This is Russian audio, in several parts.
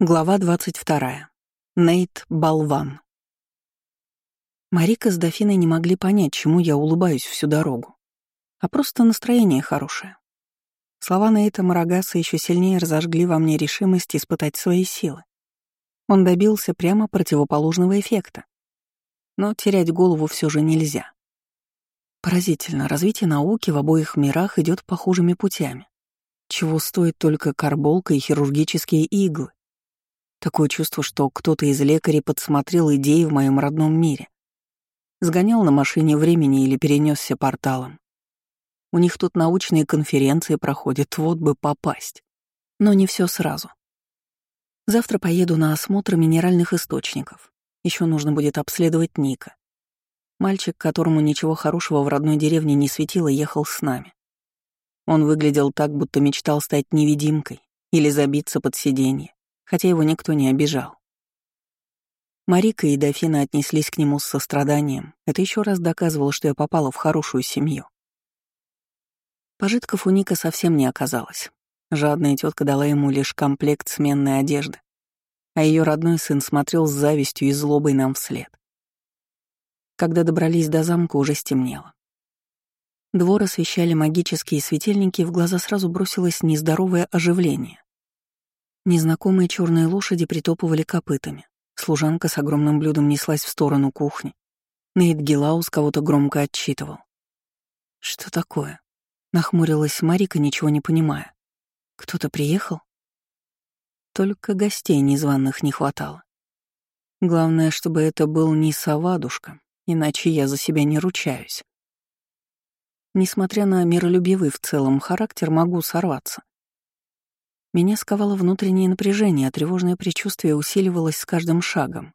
Глава 22. Нейт Болван. Марика с Дофиной не могли понять, чему я улыбаюсь всю дорогу. А просто настроение хорошее. Слова Нейта Марагаса еще сильнее разожгли во мне решимость испытать свои силы. Он добился прямо противоположного эффекта. Но терять голову все же нельзя. Поразительно, развитие науки в обоих мирах идет похожими путями. Чего стоит только карболка и хирургические иглы Такое чувство, что кто-то из лекарей подсмотрел идеи в моем родном мире. Сгонял на машине времени или перенесся порталом. У них тут научные конференции проходят, вот бы попасть. Но не все сразу. Завтра поеду на осмотр минеральных источников. Еще нужно будет обследовать Ника. Мальчик, которому ничего хорошего в родной деревне не светило, ехал с нами. Он выглядел так, будто мечтал стать невидимкой или забиться под сиденье хотя его никто не обижал. Марика и Дофина отнеслись к нему с состраданием. Это еще раз доказывало, что я попала в хорошую семью. Пожитков у Ника совсем не оказалось. Жадная тетка дала ему лишь комплект сменной одежды, а ее родной сын смотрел с завистью и злобой нам вслед. Когда добрались до замка, уже стемнело. Двор освещали магические светильники, и в глаза сразу бросилось нездоровое оживление. Незнакомые черные лошади притопывали копытами. Служанка с огромным блюдом неслась в сторону кухни. Нейт Гилаус кого-то громко отчитывал. «Что такое?» — нахмурилась Марика, ничего не понимая. «Кто-то приехал?» Только гостей незваных не хватало. Главное, чтобы это был не совадушка, иначе я за себя не ручаюсь. Несмотря на миролюбивый в целом характер, могу сорваться. Меня сковало внутреннее напряжение, а тревожное предчувствие усиливалось с каждым шагом.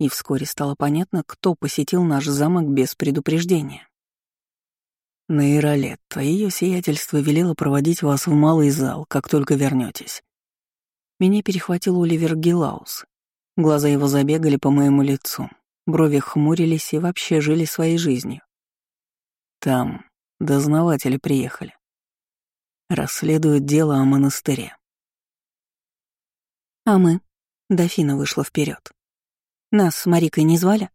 И вскоре стало понятно, кто посетил наш замок без предупреждения. Нейролетта, ее сиятельство велело проводить вас в малый зал, как только вернетесь. Меня перехватил Оливер Гилаус. Глаза его забегали по моему лицу, брови хмурились и вообще жили своей жизнью. Там дознаватели приехали расследуют дело о монастыре. А мы? Дофина вышла вперед. Нас с Марикой не звали?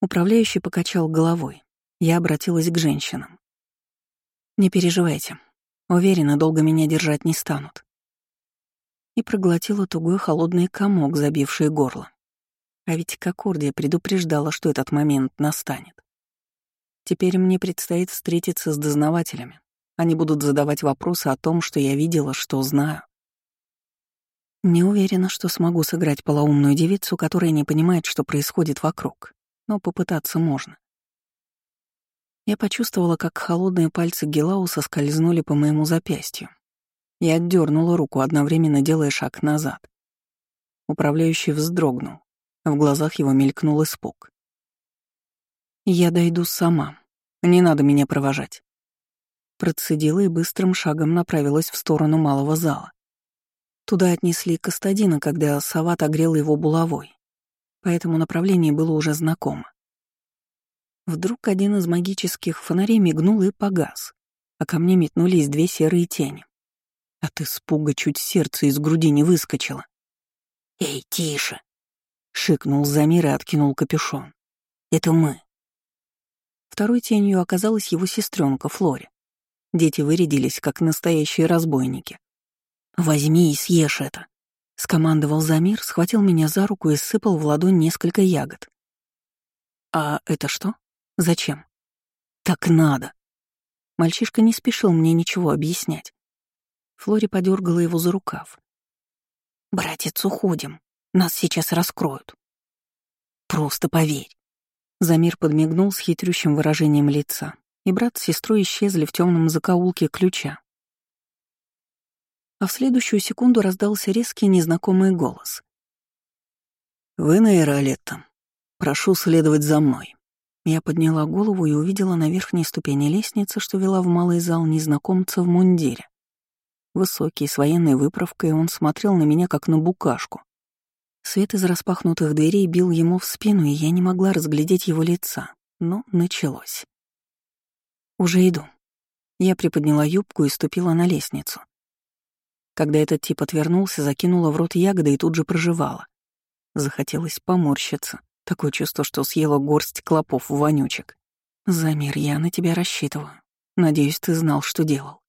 Управляющий покачал головой. Я обратилась к женщинам. Не переживайте. Уверена, долго меня держать не станут. И проглотила тугой холодный комок, забивший горло. А ведь Кокордия предупреждала, что этот момент настанет. Теперь мне предстоит встретиться с дознавателями, они будут задавать вопросы о том, что я видела, что знаю. Не уверена, что смогу сыграть полоумную девицу, которая не понимает, что происходит вокруг, но попытаться можно. Я почувствовала, как холодные пальцы Гелауса скользнули по моему запястью. Я отдернула руку, одновременно делая шаг назад. Управляющий вздрогнул. В глазах его мелькнул испуг. «Я дойду сама. Не надо меня провожать». Процедила и быстрым шагом направилась в сторону малого зала. Туда отнесли Кастадина, когда Сават огрел его булавой, поэтому направление было уже знакомо. Вдруг один из магических фонарей мигнул и погас, а ко мне метнулись две серые тени. От испуга чуть сердце из груди не выскочило. «Эй, тише!» — шикнул Замир и откинул капюшон. «Это мы». Второй тенью оказалась его сестренка Флори. Дети вырядились, как настоящие разбойники. «Возьми и съешь это», — скомандовал Замир, схватил меня за руку и сыпал в ладонь несколько ягод. «А это что? Зачем?» «Так надо». Мальчишка не спешил мне ничего объяснять. Флори подергала его за рукав. «Братец, уходим. Нас сейчас раскроют». «Просто поверь». Замир подмигнул с хитрющим выражением лица, и брат с сестрой исчезли в темном закоулке ключа. А в следующую секунду раздался резкий незнакомый голос. «Вы на Иролетто. Прошу следовать за мной». Я подняла голову и увидела на верхней ступени лестницы, что вела в малый зал незнакомца в мундире. Высокий, с военной выправкой, он смотрел на меня, как на букашку. Свет из распахнутых дверей бил ему в спину, и я не могла разглядеть его лица, но началось. «Уже иду». Я приподняла юбку и ступила на лестницу. Когда этот тип отвернулся, закинула в рот ягоды и тут же проживала. Захотелось поморщиться. Такое чувство, что съела горсть клопов вонючек. «Замир, я на тебя рассчитываю. Надеюсь, ты знал, что делал».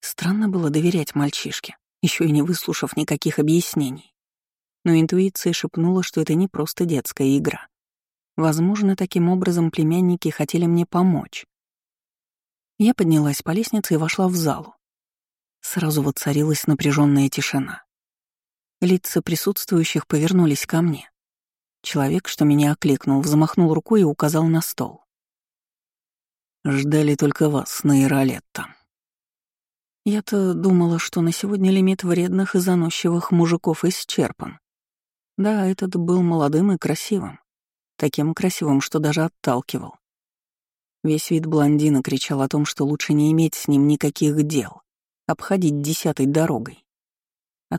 Странно было доверять мальчишке, еще и не выслушав никаких объяснений. Но интуиция шепнула, что это не просто детская игра. Возможно, таким образом племянники хотели мне помочь. Я поднялась по лестнице и вошла в залу. Сразу воцарилась напряженная тишина. Лица присутствующих повернулись ко мне. Человек, что меня окликнул, взмахнул рукой и указал на стол. «Ждали только вас, Нейролетта». Я-то думала, что на сегодня лимит вредных и заносчивых мужиков исчерпан. Да, этот был молодым и красивым. Таким красивым, что даже отталкивал. Весь вид блондина кричал о том, что лучше не иметь с ним никаких дел, обходить десятой дорогой. А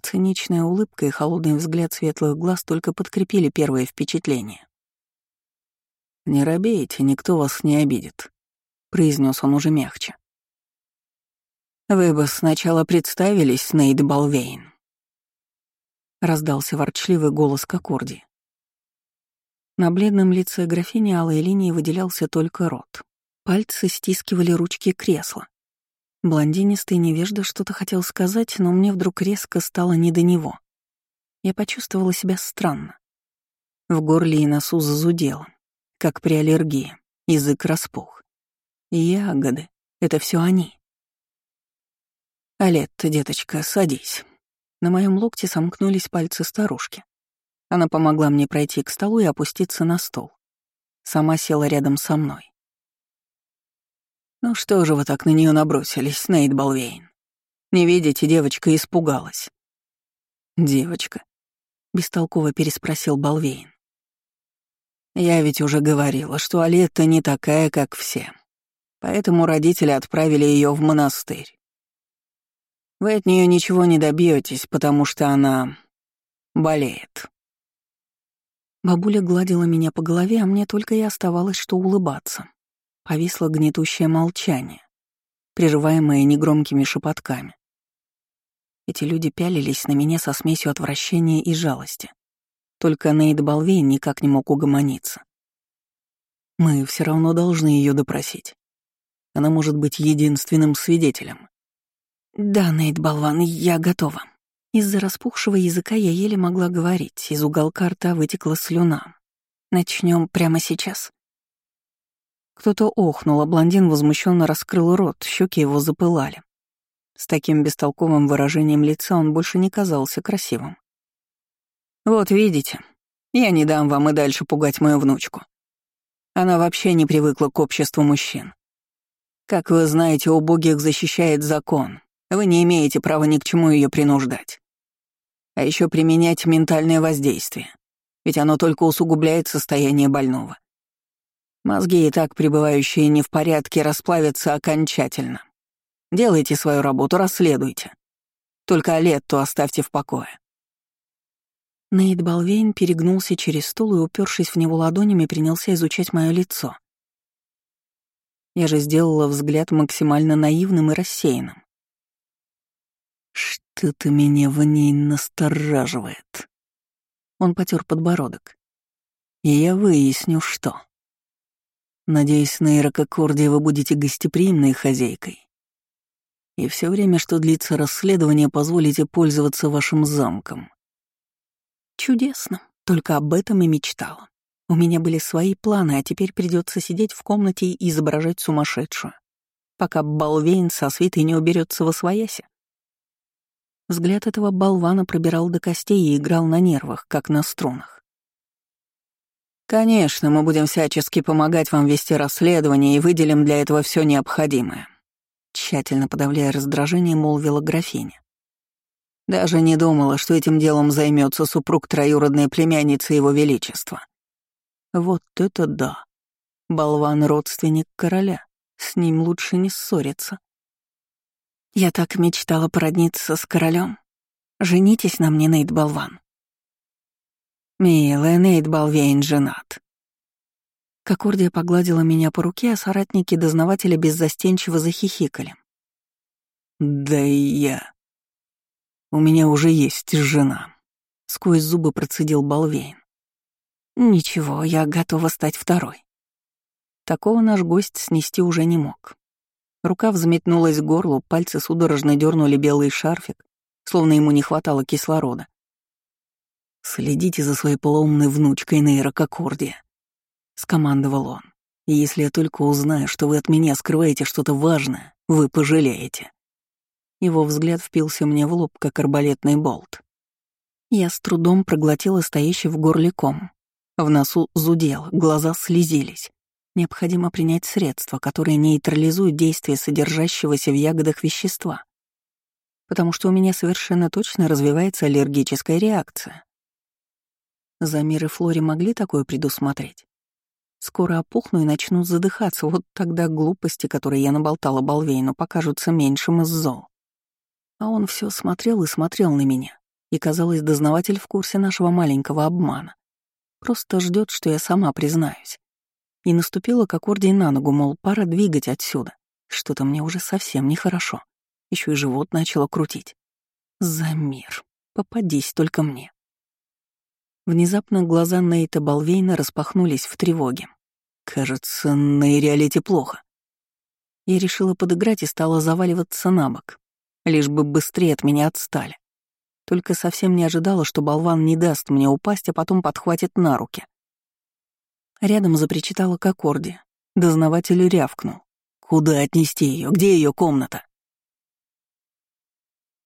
улыбка и холодный взгляд светлых глаз только подкрепили первое впечатление. «Не робейте, никто вас не обидит», — произнес он уже мягче. «Вы бы сначала представились, Нейт Балвейн», — раздался ворчливый голос Кокорди. На бледном лице графини алой линии выделялся только рот. Пальцы стискивали ручки кресла. Блондинистый невежда что-то хотел сказать, но мне вдруг резко стало не до него. Я почувствовала себя странно. В горле и носу зазудело, как при аллергии, язык распух. Ягоды — это все они. «Алетта, деточка, садись». На моем локте сомкнулись пальцы старушки. Она помогла мне пройти к столу и опуститься на стол. Сама села рядом со мной. «Ну что же вы так на нее набросились, Нейт Балвейн? Не видите, девочка испугалась». «Девочка?» — бестолково переспросил Балвейн. «Я ведь уже говорила, что Алетта не такая, как все. Поэтому родители отправили ее в монастырь. Вы от нее ничего не добьетесь, потому что она болеет. Бабуля гладила меня по голове, а мне только и оставалось, что улыбаться. Повисло гнетущее молчание, прерываемое негромкими шепотками. Эти люди пялились на меня со смесью отвращения и жалости. Только Нейд Балвейн никак не мог угомониться. Мы все равно должны ее допросить. Она может быть единственным свидетелем. «Да, Нейт Болван, я готова». Из-за распухшего языка я еле могла говорить, из уголка рта вытекла слюна. Начнем прямо сейчас. Кто-то охнул, а блондин возмущенно раскрыл рот, щеки его запылали. С таким бестолковым выражением лица он больше не казался красивым. «Вот видите, я не дам вам и дальше пугать мою внучку. Она вообще не привыкла к обществу мужчин. Как вы знаете, убогих защищает закон, вы не имеете права ни к чему ее принуждать. А еще применять ментальное воздействие, ведь оно только усугубляет состояние больного. Мозги, и так пребывающие не в порядке, расплавятся окончательно. Делайте свою работу, расследуйте. Только Алетту оставьте в покое. Нейт Балвейн перегнулся через стол и, упершись в него ладонями, принялся изучать мое лицо. Я же сделала взгляд максимально наивным и рассеянным. Что-то меня в ней настораживает. Он потер подбородок. И я выясню, что. Надеюсь, на Иракокорде вы будете гостеприимной хозяйкой. И все время, что длится расследование, позволите пользоваться вашим замком. Чудесно. Только об этом и мечтала. У меня были свои планы, а теперь придется сидеть в комнате и изображать сумасшедшую, пока Балвейн со свитой не уберется во своясе. Взгляд этого болвана пробирал до костей и играл на нервах, как на струнах. «Конечно, мы будем всячески помогать вам вести расследование и выделим для этого все необходимое», тщательно подавляя раздражение, молвила графиня. Даже не думала, что этим делом займется супруг троюродной племянницы Его Величества. Вот это да. Болван — родственник короля. С ним лучше не ссориться. Я так мечтала породниться с королем. Женитесь на мне, Нейт Болван. Милая, Нейт Балвейн женат. Кокордия погладила меня по руке, а соратники дознавателя беззастенчиво захихикали. Да и я. У меня уже есть жена. Сквозь зубы процедил Балвейн. Ничего, я готова стать второй. Такого наш гость снести уже не мог. Рука взметнулась к горлу, пальцы судорожно дернули белый шарфик, словно ему не хватало кислорода. «Следите за своей полоумной внучкой нейрококордия», — скомандовал он. «И если я только узнаю, что вы от меня скрываете что-то важное, вы пожалеете». Его взгляд впился мне в лоб, как арбалетный болт. Я с трудом проглотила стоящий в горле ком. В носу зудел, глаза слезились. Необходимо принять средства, которые нейтрализуют действие содержащегося в ягодах вещества. Потому что у меня совершенно точно развивается аллергическая реакция. Замир и Флори могли такое предусмотреть? Скоро опухну и начну задыхаться, вот тогда глупости, которые я наболтала Балвейну, покажутся меньшим из зол. А он все смотрел и смотрел на меня, и, казалось, дознаватель в курсе нашего маленького обмана. Просто ждет, что я сама признаюсь. И наступила к аккорде на ногу, мол, пора двигать отсюда. Что-то мне уже совсем нехорошо. Еще и живот начало крутить. За мир. Попадись только мне. Внезапно глаза Нейта Балвейна распахнулись в тревоге. Кажется, на Иреалите плохо. Я решила подыграть и стала заваливаться на бок, лишь бы быстрее от меня отстали. Только совсем не ожидала, что болван не даст мне упасть, а потом подхватит на руки. Рядом запричитала к аккорде. Дознаватель рявкнул. «Куда отнести ее? Где ее комната?»